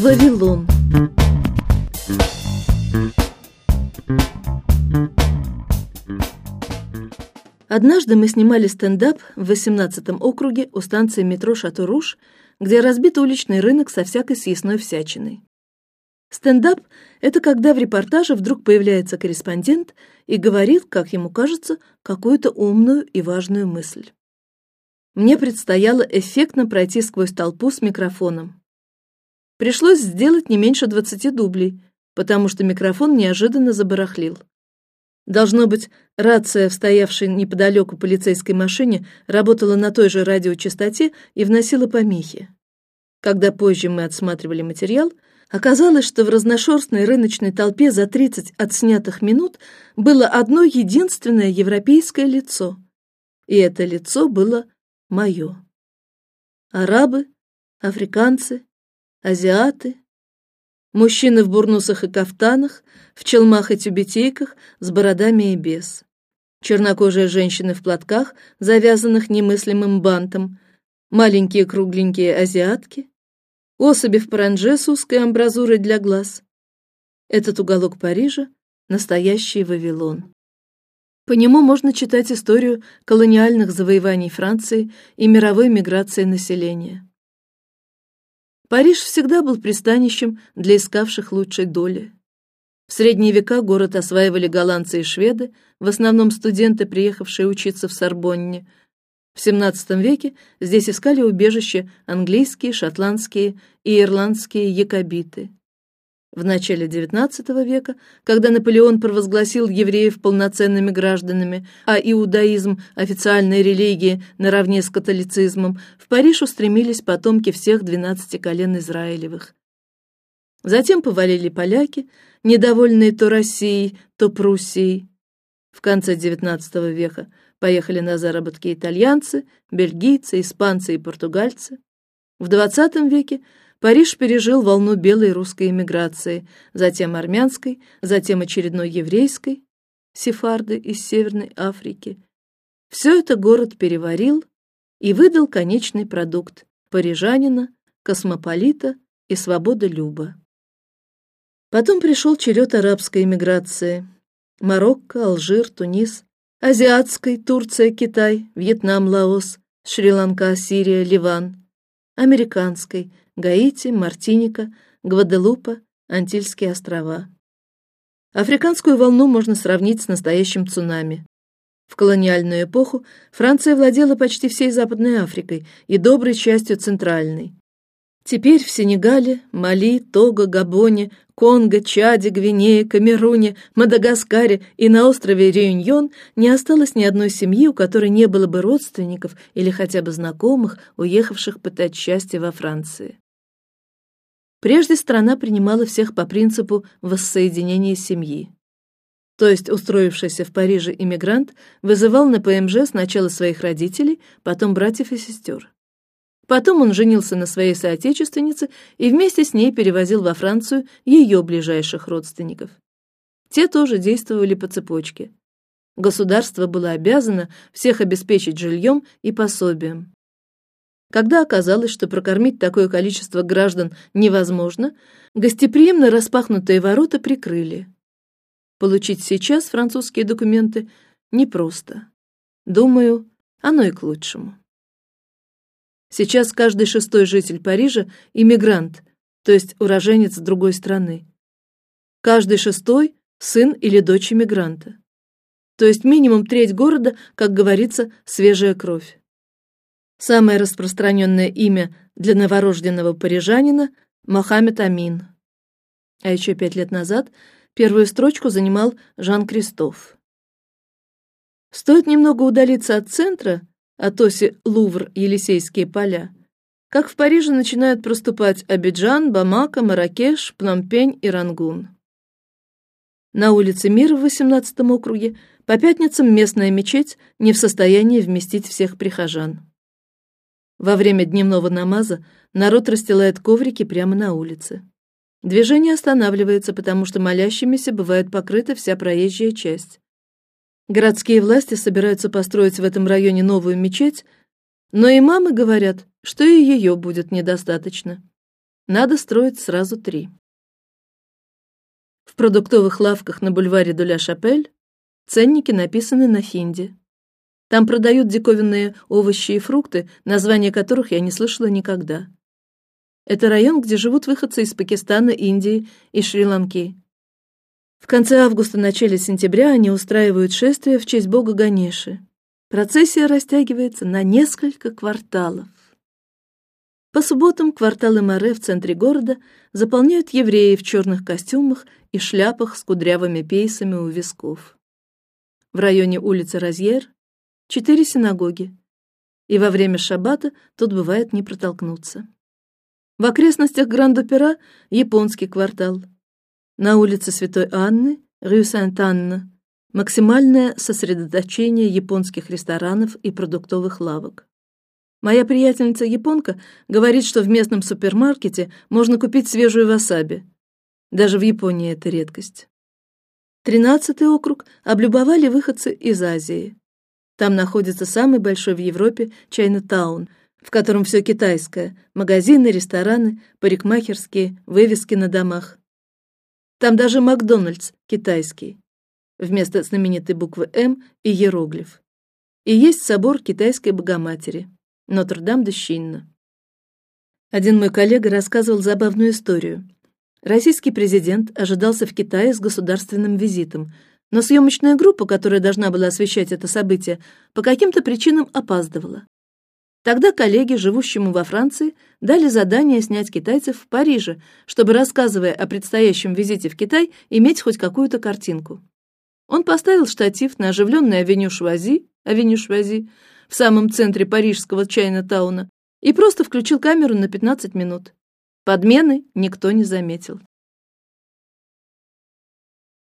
Вавилон. Однажды мы снимали стендап в 18 округе у станции метро Шато-Руж, где разбит уличный рынок со всякой съестной всячиной. Стендап – это когда в репортаже вдруг появляется корреспондент и говорит, как ему кажется, какую-то умную и важную мысль. Мне предстояло эффектно пройти сквозь толпу с микрофоном. Пришлось сделать не меньше двадцати дублей, потому что микрофон неожиданно забарахлил. Должно быть, рация в стоявшей неподалеку полицейской машине работала на той же радиочастоте и вносила помехи. Когда позже мы отсматривали материал, оказалось, что в разношерстной рыночной толпе за тридцать отснятых минут было одно единственное европейское лицо, и это лицо было мое. Арабы, африканцы, азиаты, мужчины в бурнусах и кафтанах, в челмах и тюбетейках, с бородами и без, чернокожие женщины в платках, завязанных немыслимым бантом, маленькие кругленькие азиатки, особи в паранже с узкой амбразурой для глаз. Этот уголок Парижа настоящий Вавилон. По нему можно читать историю колониальных завоеваний Франции и мировой миграции населения. Париж всегда был пристанищем для искавших лучшей доли. В средние века город осваивали голландцы и шведы, в основном студенты, приехавшие учиться в Сорбонне. В XVII веке здесь искали убежище английские, шотландские и ирландские якобиты. В начале XIX века, когда Наполеон провозгласил евреев полноценными гражданами, а иудаизм официальной религии наравне с католицизмом, в Париж устремились потомки всех двенадцати колен Израилевых. Затем повалили поляки, недовольные то Россией, то Пруссией. В конце XIX века поехали на заработки итальянцы, бельгийцы, испанцы и португальцы. В XX веке Париж пережил волну белой русской эмиграции, затем армянской, затем очередной еврейской, сефарды из Северной Африки. Все это город переварил и выдал конечный продукт парижанина, космополита и свободолюба. Потом пришел черед арабской эмиграции: Марокко, Алжир, Тунис, азиатской Турция, Китай, Вьетнам, Лаос, Шри-Ланка, Сирия, Ливан, американской Гаити, Мартиника, Гваделупа, Антильские острова. Африканскую волну можно сравнить с настоящим цунами. В колониальную эпоху Франция владела почти всей Западной Африкой и доброй частью Центральной. Теперь в Сенегале, Мали, Того, Габоне, Конго, Чаде, Гвинее, Камеруне, Мадагаскаре и на острове Реюньон не осталось ни одной семьи, у которой не было бы родственников или хотя бы знакомых, уехавших пытать счастье во Франции. Прежде страна принимала всех по принципу воссоединения семьи. То есть устроившийся в Париже иммигрант вызывал на ПМЖ сначала своих родителей, потом братьев и сестер. Потом он женился на своей соотечественнице и вместе с ней перевозил во Францию ее ближайших родственников. Те тоже действовали по цепочке. Государство было обязано всех обеспечить жильем и пособием. Когда оказалось, что прокормить такое количество граждан невозможно, гостеприимно распахнутые ворота прикрыли. Получить сейчас французские документы непросто. Думаю, оно и к лучшему. Сейчас каждый шестой житель Парижа иммигрант, то есть уроженец другой страны. Каждый шестой сын или дочь иммигранта. То есть минимум треть города, как говорится, свежая кровь. Самое распространенное имя для новорожденного парижанина – Мохаммед Амин. А еще пять лет назад первую строчку занимал Жан Кристоф. Стоит немного удалиться от центра, от оси Лувр, Елисейские поля, как в Париже начинают проступать Абиджан, Бамака, Маракеш, Пномпень и Рангун. На улице Мира в 18 округе по пятницам местная мечеть не в состоянии вместить всех прихожан. Во время дневного намаза народ расстилает коврики прямо на улице. Движение останавливается, потому что молящимися бывает покрыта вся проезжая часть. Городские власти собираются построить в этом районе новую мечеть, но имамы говорят, что и ее будет недостаточно. Надо строить сразу три. В продуктовых лавках на бульваре Дуля Шапель ценники написаны на хинди. Там продают диковинные овощи и фрукты, названия которых я не слышала никогда. Это район, где живут выходцы из Пакистана, Индии и Шри-Ланки. В конце августа, начале сентября они устраивают шествие в честь бога Ганеши. Процессия растягивается на несколько кварталов. По субботам кварталы Море в центре города заполняют евреи в черных костюмах и шляпах с кудрявыми пейсами у висков. В районе улицы Розьер четыре синагоги, и во время шаббата тут бывает не протолкнуться. В окрестностях Гранд-Опера японский квартал. На улице Святой Анны, Рю Сент-Анна, максимальное сосредоточение японских ресторанов и продуктовых лавок. Моя приятельница японка говорит, что в местном супермаркете можно купить свежую васаби. Даже в Японии это редкость. Тринадцатый округ облюбовали выходцы из Азии. Там находится самый большой в Европе Чайна-таун, в котором все китайское: магазины, рестораны, парикмахерские, вывески на домах. Там даже Макдональдс китайский, вместо знаменитой буквы М и иероглиф. И есть собор китайской Богоматери. Нотр-Дам-де-Щинна. Один мой коллега рассказывал забавную историю. Российский президент ожидался в Китае с государственным визитом, но съемочная группа, которая должна была освещать это событие, по каким-то причинам опаздывала. Тогда коллеги, живущему во Франции, дали задание снять китайцев в Париже, чтобы, рассказывая о предстоящем визите в Китай, иметь хоть какую-то картинку. Он поставил штатив на оживленной авеню Швази, авеню Швази, в самом центре парижского Чайна-тауна и просто включил камеру на 15 минут. Подмены никто не заметил.